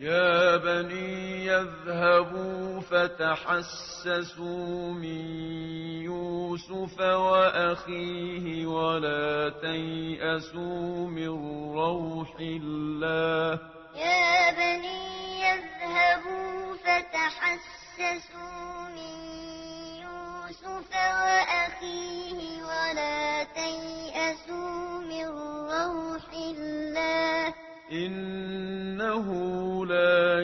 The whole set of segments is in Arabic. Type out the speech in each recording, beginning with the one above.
يا بني يذهبوا فتحسسوا من يوسف وأخيه ولا تيأسوا من روح الله. يا بني يذهبوا فتحسسوا من يوسف وأخيه ولا تيأسوا من روح الله. إنه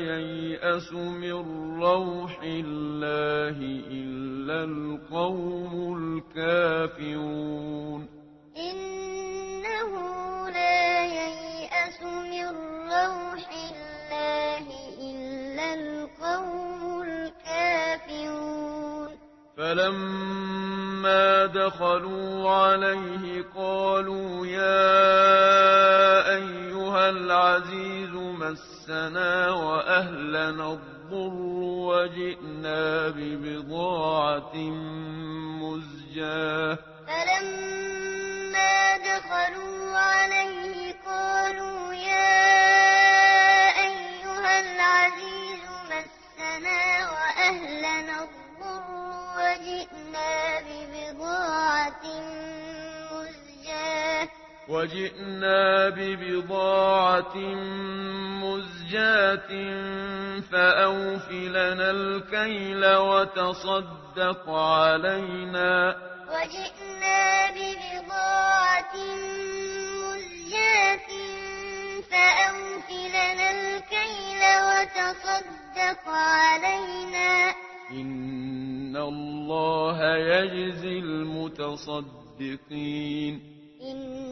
ييأس من روح الله إلا القوم الكافرون. إنه لا ييأس من روح الله إلا القوم الكافرون. فلما دخلوا عليه قالوا يا أيها العزيز مس بأسنا وأهلنا الضر وجئنا ببضاعة مزجاة. فلما وجئنا ببضاعة مزجات فأوف لنا الكيل وتصدق علينا. وجئنا ببضاعة مزجات فأوف لنا الكيل وتصدق علينا. إن الله يجزي المتصدقين. إن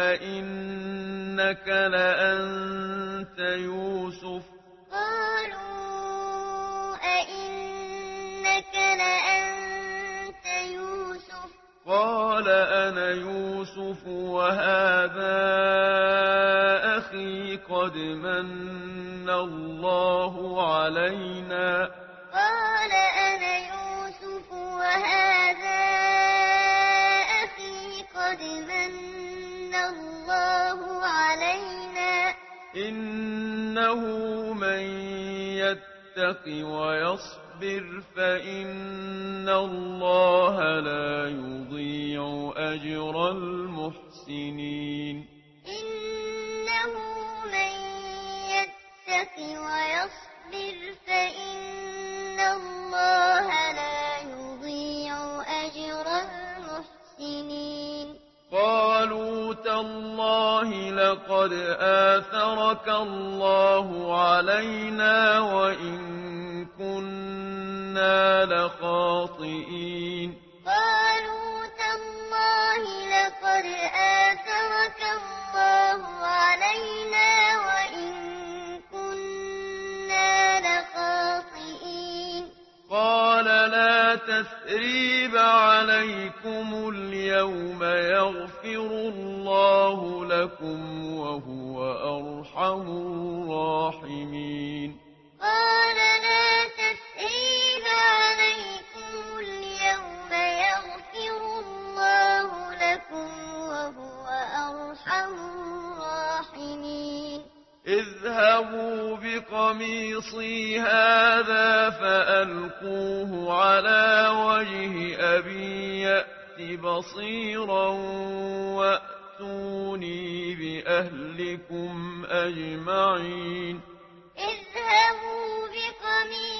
أئنك لأنت يوسف قالوا أئنك لأنت يوسف قال أنا يوسف وهذا أخي قد من الله علينا قال إنه من يتق ويصبر فإن الله لا يضيع أجر المحسنين إنه من يتق ويصبر فإن الله علينا وإن كنا لخاطئين قالوا تالله لقد آمنا تثريب عليكم اليوم يغفر الله لكم وهو أرحم الراحمين اذهبوا بقميصي هذا فألقوه على وجه أبي يأت بصيرا وأتوني بأهلكم أجمعين. اذهبوا بقميصي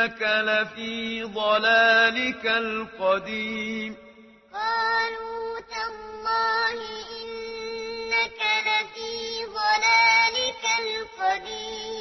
إنك لفي ضلالك القديم. قالوا تالله إنك لفي ضلالك القديم.